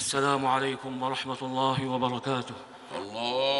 السلام عليكم ورحمة الله وبركاته. الله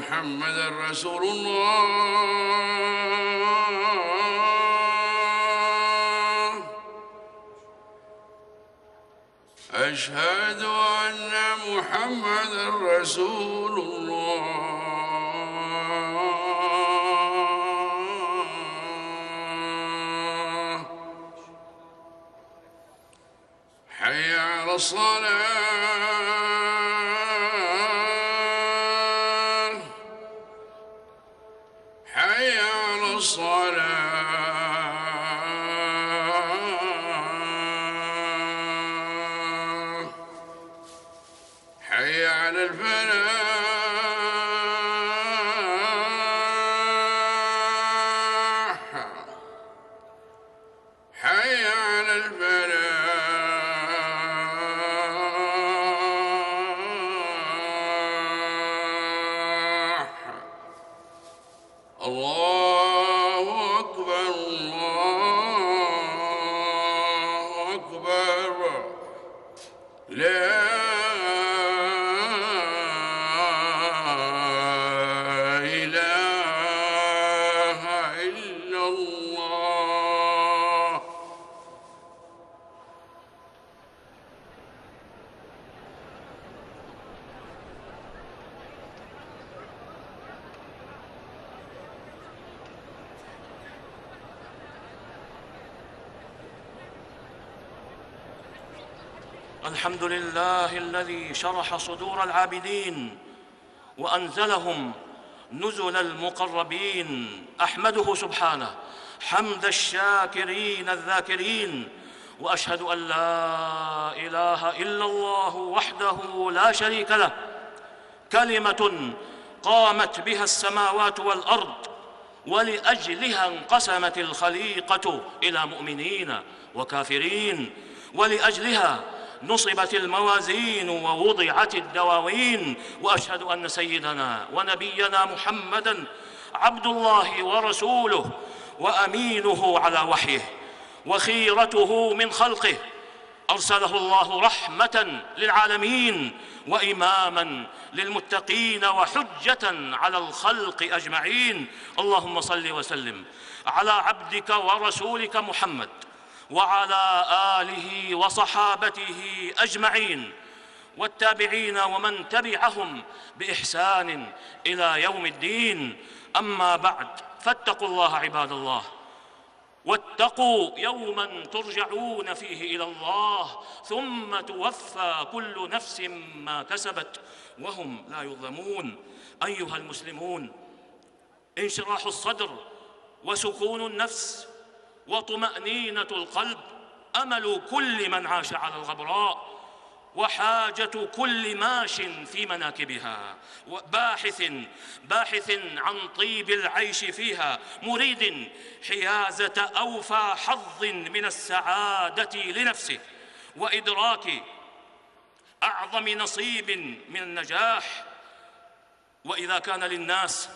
محمدا رسول الله. أشهد أن محمدا رسول الله. حي على الصلاة. الحمد لله الذي شرح صدور العابدين وأنزلهم نزل المقربين. أحمده سبحانه. حمد الشاكرين الذاكرين. وأشهد أن لا إله إلا الله وحده لا شريك له. كلمة قامت بها السماوات والأرض ولأجلها انقسمت الخليقة إلى مؤمنين وكافرين. ولأجلها نصبت الموازين ووضعت الدواوين وأشهد أن سيدنا ونبينا محمدًا عبد الله ورسوله وأمينه على وحيه وخيرته من خلقه. أرسله الله رحمة للعالمين وإماما للمتقين وحجة على الخلق أجمعين. اللهم صل وسلم على عبدك ورسولك محمد. وعلى آله وصحابته أجمعين والتابعين ومن تبعهم بإحسان إلى يوم الدين. أما بعد فاتقوا الله عباد الله واتقوا يوما ترجعون فيه إلى الله ثم توفى كل نفس ما كسبت وهم لا يظلمون. أيها المسلمون انشراح الصدر وسكون النفس وطمأنينة القلب أمل كل من عاش على الغبراء وحاجة كل ماش في مناكبها باحث باحث عن طيب العيش فيها مريد حيازة أوفى حظ من السعادة لنفسه وإدراك أعظم نصيب من النجاح. وإذا كان للناس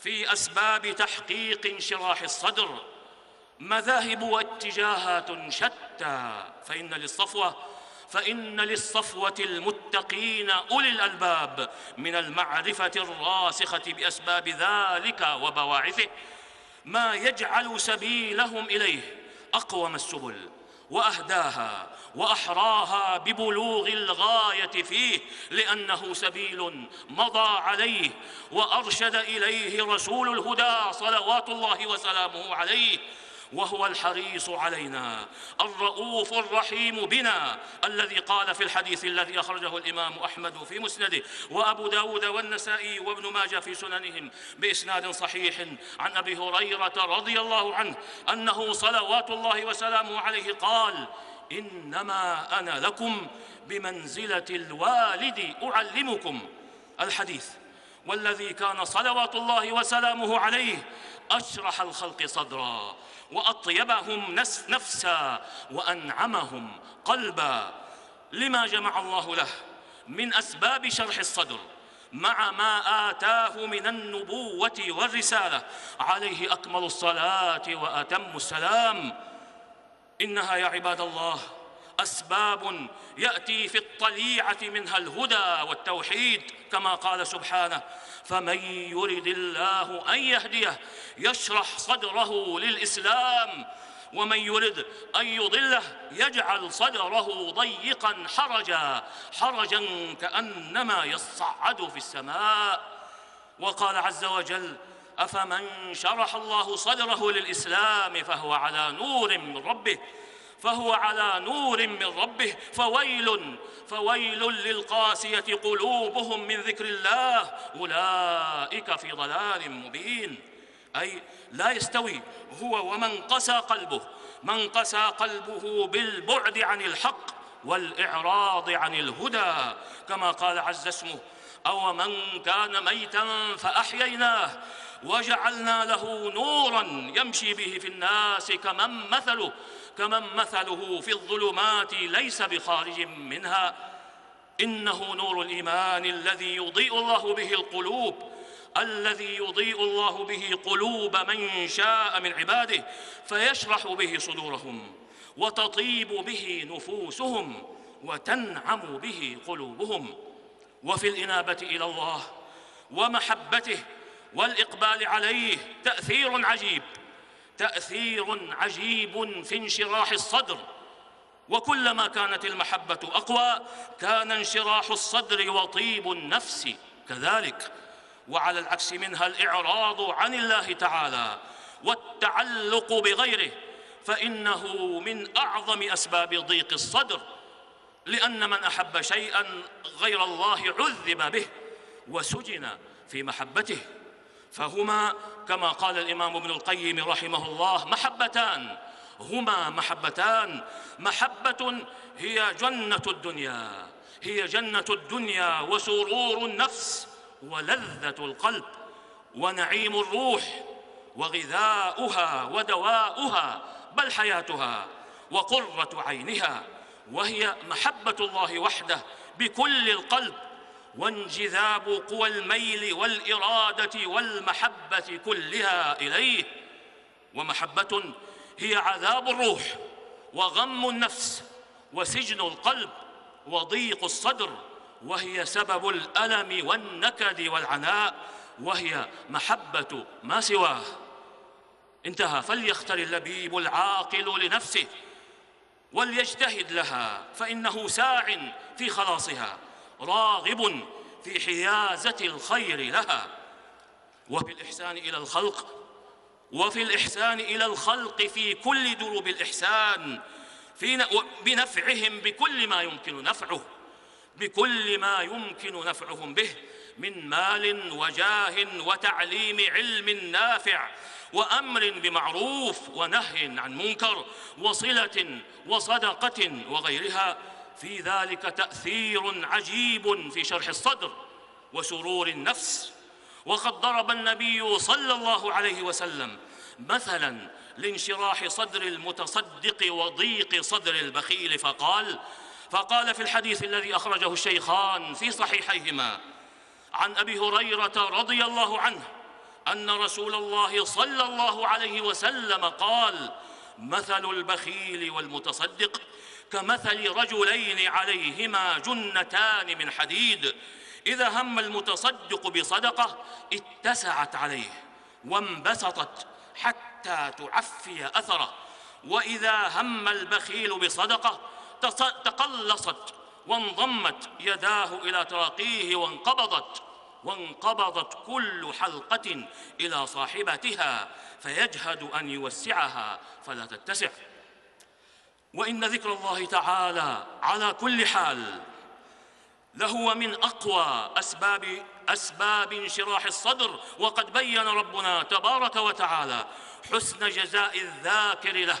في أسباب تحقيق انشراح الصدر مذاهب واتجاهات شتى. فإن للصفوة فإن للصفوة المتقين أولي الألباب من المعرفة الراسخة بأسباب ذلك وبواعثه. ما يجعل سبيلهم إليه أقوم السبل وأهداها وأحراها ببلوغ الغاية فيه لأنه سبيل مضى عليه وأرشد إليه رسول الهدى صلوات الله وسلامه عليه. وهو الحريص علينا. الرؤوف الرحيم بنا الذي قال في الحديث الذي أخرجه الإمام أحمد في مسنده وأبو داود والنسائي وابن ماجه في سننهم بإسناد صحيح عن أبي هريرة رضي الله عنه أنه صلوات الله وسلامه عليه قال إنما أنا لكم بمنزلة الوالد أعلمكم. الحديث والذي كان صلوات الله وسلامه عليه أشرح الخلق صدرا وأطيبهم نفسا وأنعمهم قلبا لما جمع الله له من أسباب شرح الصدر مع ما آتاه من النبوة والرسالة. عليه أكمل الصلاة وأتم السلام. إنها يا عباد الله أسباب يأتي في الطليعة منها الهدى والتوحيد كما قال سبحانه فمن يرد الله أن يهديه يشرح صدره للإسلام ومن يرد أن يضله يجعل صدره ضيقا حرجا حرجا كأنما يصعد في السماء. وقال عز وجل أفمن شرح الله صدره للإسلام فهو على نور من ربه فهو على نور من ربه فويل فويل للقاسية قلوبهم من ذكر الله أولئك في ضلال مبين. أي لا يستوي هو ومن قسى قلبه من قسى قلبه بالبعد عن الحق والإعراض عن الهدى. كما قال عز اسمه أو من كان ميتا فأحييناه وجعلنا له نورا يمشي به في الناس كمن مثله. كمن مثله في الظلمات ليس بخارج منها. إنه نور الإيمان الذي يضيء الله به القلوب الذي يضيء الله به قلوب من شاء من عباده فيشرح به صدورهم وتطيب به نفوسهم وتنعم به قلوبهم. وفي الإنابة إلى الله ومحبته والإقبال عليه تأثير عجيب. تأثير عجيب في انشراح الصدر. وكلما كانت المحبة أقوى كان انشراح الصدر وطيب النفس كذلك. وعلى العكس منها الإعراض عن الله تعالى والتعلق بغيره. فإنه من أعظم أسباب ضيق الصدر لأن من أحب شيئا غير الله عذب به وسجن في محبته. فهما كما قال الإمام ابن القيم رحمه الله محبتان. هما محبتان. محبة هي جنة الدنيا. هي جنة الدنيا وسرور النفس ولذة القلب ونعيم الروح وغذاؤها ودواؤها بل حياتها وقرة عينها. وهي محبة الله وحده بكل القلب وانجذاب قوى الميل والإرادة والمحبة كلها إليه. ومحبة هي عذاب الروح وغم النفس وسجن القلب وضيق الصدر وهي سبب الألم والنكد والعناء وهي محبة ما سواه. انتهى فليختر اللبيب العاقل لنفسه وليجتهد لها فإنه ساع في خلاصها. راغب في حيازة الخير لها. وفي الإحسان إلى الخلق وفي الإحسان إلى الخلق في كل دروب الإحسان في بنفعهم بكل ما يمكن نفعه بكل ما يمكن نفعهم به من مال وجاه وتعليم علم نافع وأمر بمعروف ونهي عن منكر وصلة وصدقة وغيرها. في ذلك تأثير عجيب في شرح الصدر وسرور النفس. وقد ضرب النبي صلى الله عليه وسلم مثلا لانشراح صدر المتصدق وضيق صدر البخيل فقال فقال في الحديث الذي أخرجه الشيخان في صحيحيهما عن أبي هريرة رضي الله عنه أن رسول الله صلى الله عليه وسلم قال مثل البخيل والمتصدق كمثل رجلين عليهما جنتان من حديد. إذا هم المتصدق بصدقة اتسعت عليه وانبسطت حتى تعفي أثره. وإذا هم البخيل بصدقة تقلصت وانضمت يداه إلى تراقيه وانقبضت وانقبضت كل حلقة إلى صاحبتها فيجهد أن يوسعها فلا تتسع. وإن ذكر الله تعالى على كل حال لهو من أقوى أسباب أسباب انشراح الصدر وقد بين ربنا تبارك وتعالى حسن جزاء الذاكر له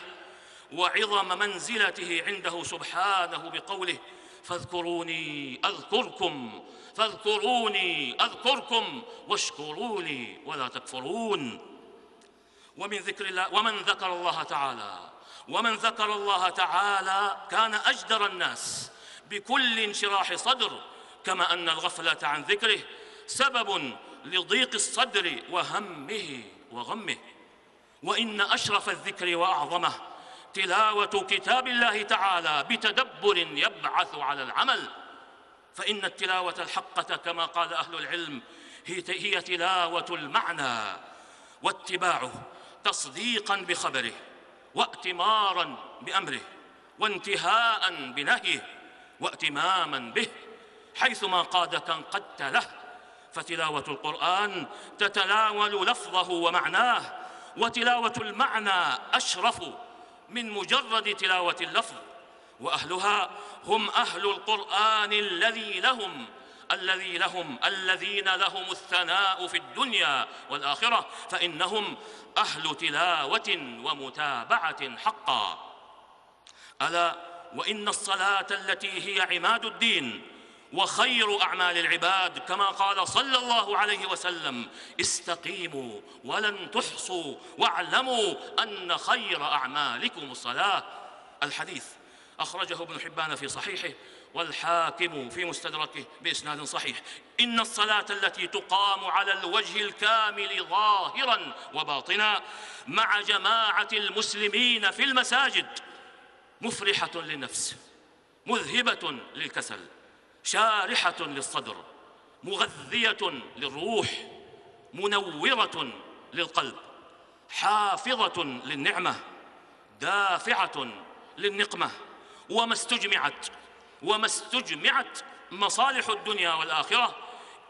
وعظم منزلته عنده سبحانه بقوله فاذكروني أذكركم فاذكروني أذكركم واشكروا لي ولا تكفرون ومن ذكر الله ومن ذكر الله تعالى. ومن ذكر الله تعالى كان أجدر الناس بكل انشراح صدر كما أن الغفلة عن ذكره سبب لضيق الصدر وهمه وغمه. وإن أشرف الذكر وأعظمه تلاوة كتاب الله تعالى بتدبر يبعث على العمل. فإن التلاوة الحقة كما قال أهل العلم هي تلاوة المعنى واتباعه. تصديقا بخبره واتمارا بأمره وانتهاء بنهيه واتماما به حيثما قادك انقدت له فتلاوة القرآن تتناول لفظه ومعناه وتلاوة المعنى أشرف من مجرد تلاوة اللفظ. وأهلها هم أهل القرآن الذي لهم الذي لهم الذين لهم الثناء في الدنيا والآخرة فإنهم أهل تلاوة ومتابعة حقا. ألا وإن الصلاة التي هي عماد الدين وخير أعمال العباد كما قال صلى الله عليه وسلم استقيموا ولن تحصوا واعلموا أن خير أعمالكم الصلاة. الحديث أخرجه ابن حبان في صحيحه والحاكم في مستدركه بإسناد صحيح. إن الصلاة التي تقام على الوجه الكامل ظاهرا وباطنا مع جماعة المسلمين في المساجد مفرحة للنفس مذهبة للكسل شارحة للصدر مغذية للروح منورة للقلب حافظة للنعمة دافعة للنقمة وما استجمعت وما استجمعت مصالح الدنيا والآخرة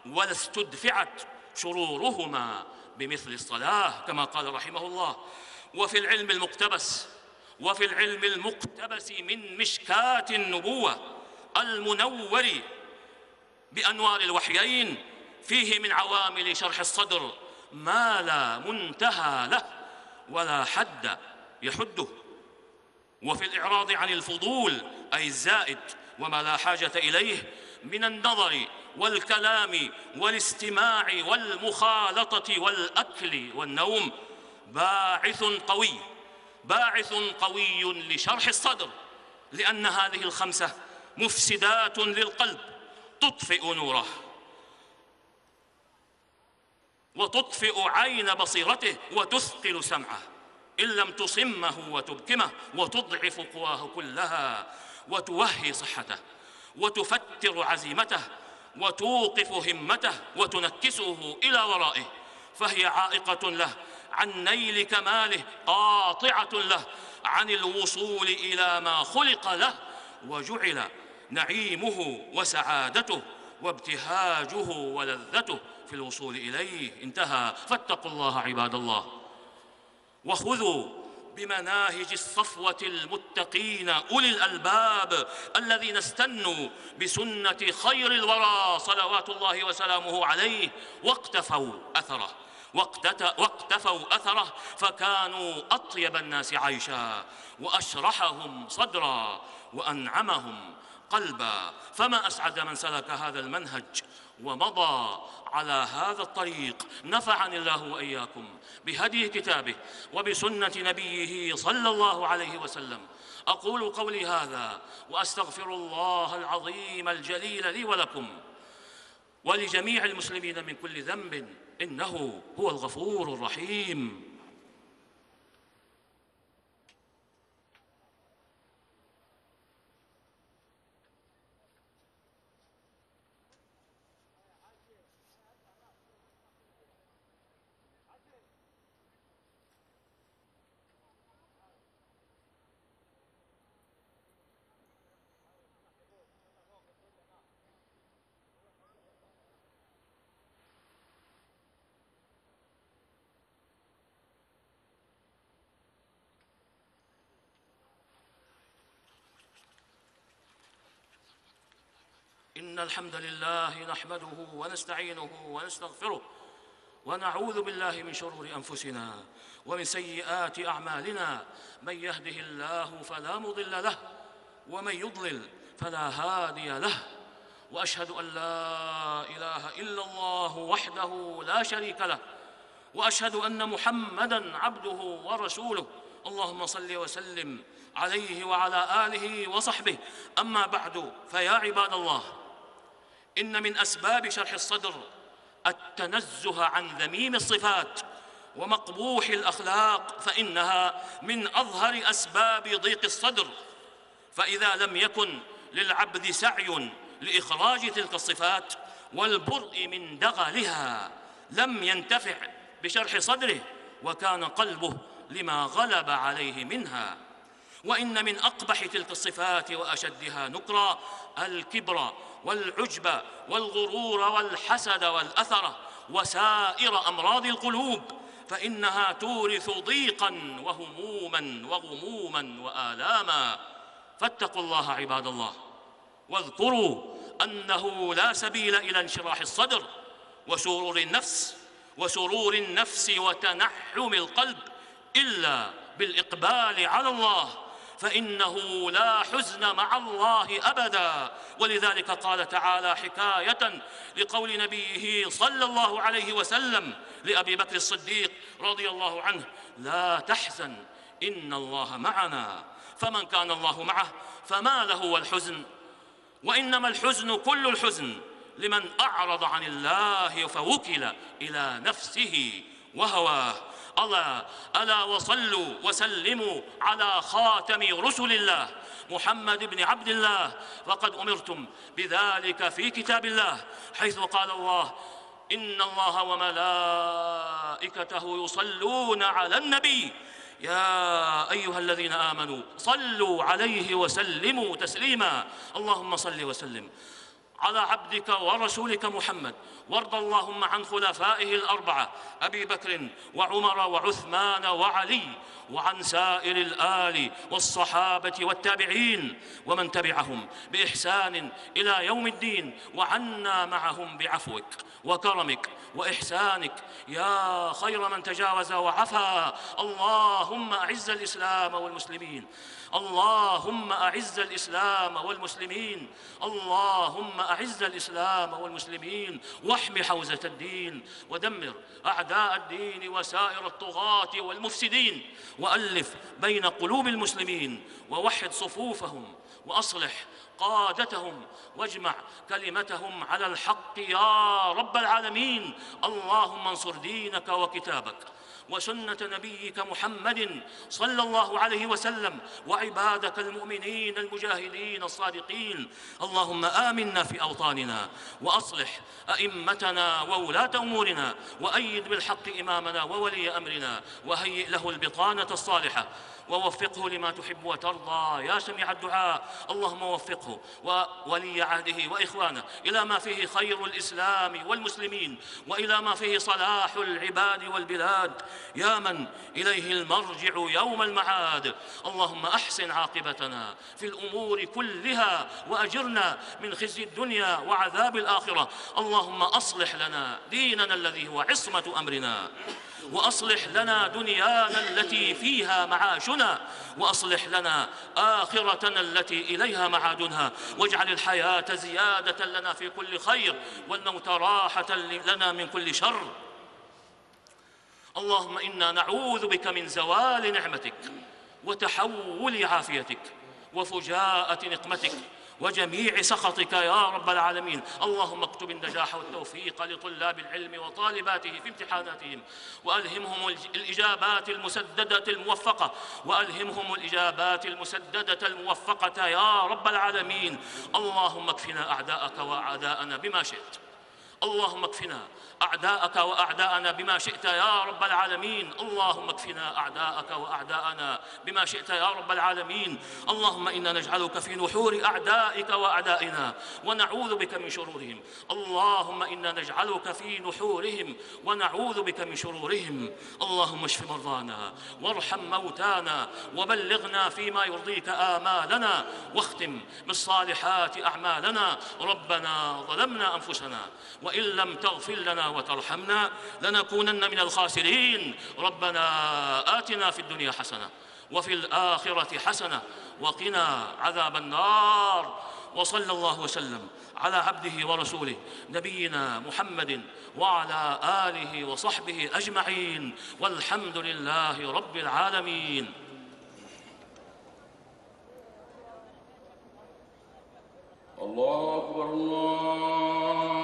ولا استدفعت شرورهما بمثل الصلاة كما قال رحمه الله. وفي العلم المقتبس وفي العلم المقتبس من مشكاة النبوة المنور بأنوار الوحيين فيه من عوامل شرح الصدر ما لا منتهى له ولا حد يحده. وفي الإعراض عن الفضول أي الزائد وما لا حاجة إليه من النظر والكلام والاستماع والمخالطة والأكل والنوم. باعث قوي باعث قوي لشرح الصدر لأن هذه الخمسة مفسدات للقلب تطفئ نوره وتطفئ عين بصيرته وتثقل سمعه. إن لم تصمه وتبكمه وتضعف قواه كلها. وتوهي صحته وتفتر عزيمته وتوقف همته وتنكسه إلى ورائه. فهي عائقة له عن نيل كماله قاطعة له عن الوصول إلى ما خلق له وجعل نعيمه وسعادته وابتهاجه ولذته في الوصول إليه. انتهى. فاتقوا الله عباد الله. وخذوا بمناهج الصفوة المتقين أولي الألباب الذين استنوا بسنة خير الورى صلوات الله وسلامه عليه واقتفوا أثره واقتفوا أثره فكانوا أطيب الناس عيشا وأشرحهم صدرا وأنعمهم قلبا فما أسعد من سلك هذا المنهج ومضى على هذا الطريق. نفعني الله وإياكم بهدي كتابه وبسنة نبيه صلى الله عليه وسلم. أقول قولي هذا وأستغفر الله العظيم الجليل لي ولكم ولجميع المسلمين من كل ذنب إنه هو الغفور الرحيم. إن الحمد لله نحمده ونستعينه ونستغفره ونعوذ بالله من شرور أنفسنا ومن سيئات أعمالنا. من يهده الله فلا مضل له ومن يضلل فلا هادي له. وأشهد أن لا إله إلا الله وحده لا شريك له. وأشهد أن محمدا عبده ورسوله. اللهم صل وسلم عليه وعلى آله وصحبه. أما بعد فيا عباد الله إن من أسباب شرح الصدر التنزه عن ذميم الصفات ومقبوح الأخلاق فإنها من أظهر أسباب ضيق الصدر. فإذا لم يكن للعبد سعي لإخراج تلك الصفات والبرء من دغلها لم ينتفع بشرح صدره وكان قلبه لما غلب عليه منها. وإن من أقبح تلك الصفات وأشدها نكرا الكبر والعجب والغرور والحسد والاثره وسائر أمراض القلوب فإنها تورث ضيقا وهموما وغموما وآلاما. فاتقوا الله عباد الله واذكروا أنه لا سبيل إلى انشراح الصدر وسرور النفس وسرور النفس وتنحم القلب إلا بالإقبال على الله. فإنه لا حزن مع الله أبدا. ولذلك قال تعالى حكاية لقول نبيه صلى الله عليه وسلم لأبي بكر الصديق رضي الله عنه لا تحزن إن الله معنا. فمن كان الله معه فما له والحزن. وإنما الحزن كل الحزن لمن أعرض عن الله فوكل إلى نفسه. وهواه ألا ألا وصلوا وسلموا على خاتم رسل الله محمد بن عبد الله فقد أمرتم بذلك في كتاب الله حيث قال الله إن الله وملائكته يصلون على النبي. يا أيها الذين آمنوا صلوا عليه وسلموا تسليما. اللهم صل وسلم على عبدك ورسولك محمد وارض اللهم عن خلفائه الأربعة أبي بكر وعمر وعثمان وعلي وعن سائر الآل والصحابة والتابعين ومن تبعهم بإحسان إلى يوم الدين وعنا معهم بعفوك وكرمك وإحسانك. يا خير من تجاوز وعفا. اللهم أعز الإسلام والمسلمين. اللهم أعز الإسلام والمسلمين. اللهم أعز الإسلام والمسلمين. واحم حوزة الدين ودمر أعداء الدين وسائر الطغاة والمفسدين وألف بين قلوب المسلمين ووحد صفوفهم وأصلح قادتهم واجمع كلمتهم على الحق يا رب العالمين اللهم انصر دينك وكتابك وسنة نبيك محمد صلى الله عليه وسلم وعبادك المؤمنين المجاهدين الصادقين. اللهم آمنا في أوطاننا وأصلح أئمتنا وولاة أمورنا وأيد بالحق إمامنا وولي أمرنا وهيئ له البطانة الصالحة ووفقه لما تحب وترضى. يا سميع الدعاء اللهم وفقه وولي عهده وإخوانه إلى ما فيه خير الإسلام والمسلمين وإلى ما فيه صلاح العباد والبلاد. يا من إليه المرجع يوم المعاد. اللهم أحسن عاقبتنا في الأمور كلها وأجرنا من خزي الدنيا وعذاب الآخرة. اللهم أصلح لنا ديننا الذي هو عصمة أمرنا. وأصلح لنا دنيانا التي فيها معاشنا وأصلح لنا آخرتنا التي إليها معادنا. واجعل الحياة زيادة لنا في كل خير والموت راحة لنا من كل شر. اللهم إنا نعوذ بك من زوال نعمتك وتحول عافيتك وفجاءة نقمتك. وجميع سخطك يا رب العالمين. اللهم اكتب النجاح والتوفيق لطلاب العلم وطالباته في امتحاناتهم وألهمهم الإجابات المسددة الموفقة وألهمهم الإجابات المسددة الموفقة يا رب العالمين. اللهم اكفنا أعداءك وأعداءنا بما شئت. اللهم اكفنا أعداءك وأعداءنا بما شئت يا رب العالمين. اللهم اكفنا أعداءك وأعداءنا بما شئت يا رب العالمين. اللهم إنا نجعلك في نحور أعدائك وأعدائنا ونعوذ بك من شرورهم. اللهم إنا نجعلك في نحورهم ونعوذ بك من شرورهم. اللهم اشف مرضانا وارحم موتانا وبلغنا فيما يرضيك آمالنا واختم بالصالحات أعمالنا. ربنا ظلمنا أنفسنا وإن لم تغفر لنا وترحمنا لنكونن من الخاسرين. ربنا آتنا في الدنيا حسنة وفي الآخرة حسنة وقنا عذاب النار. وصلى الله وسلم على عبده ورسوله نبينا محمد وعلى آله وصحبه أجمعين. والحمد لله رب العالمين. الله أكبر الله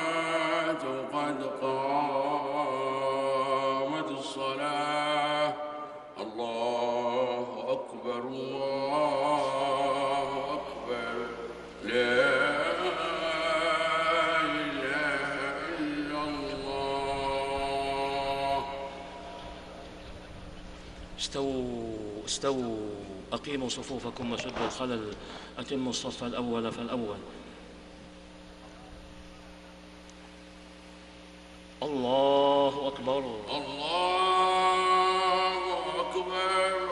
استووا استووا أقيموا صفوفكم وسدوا الخلل أتموا الصف الأول فالأول. الله أكبر الله أكبر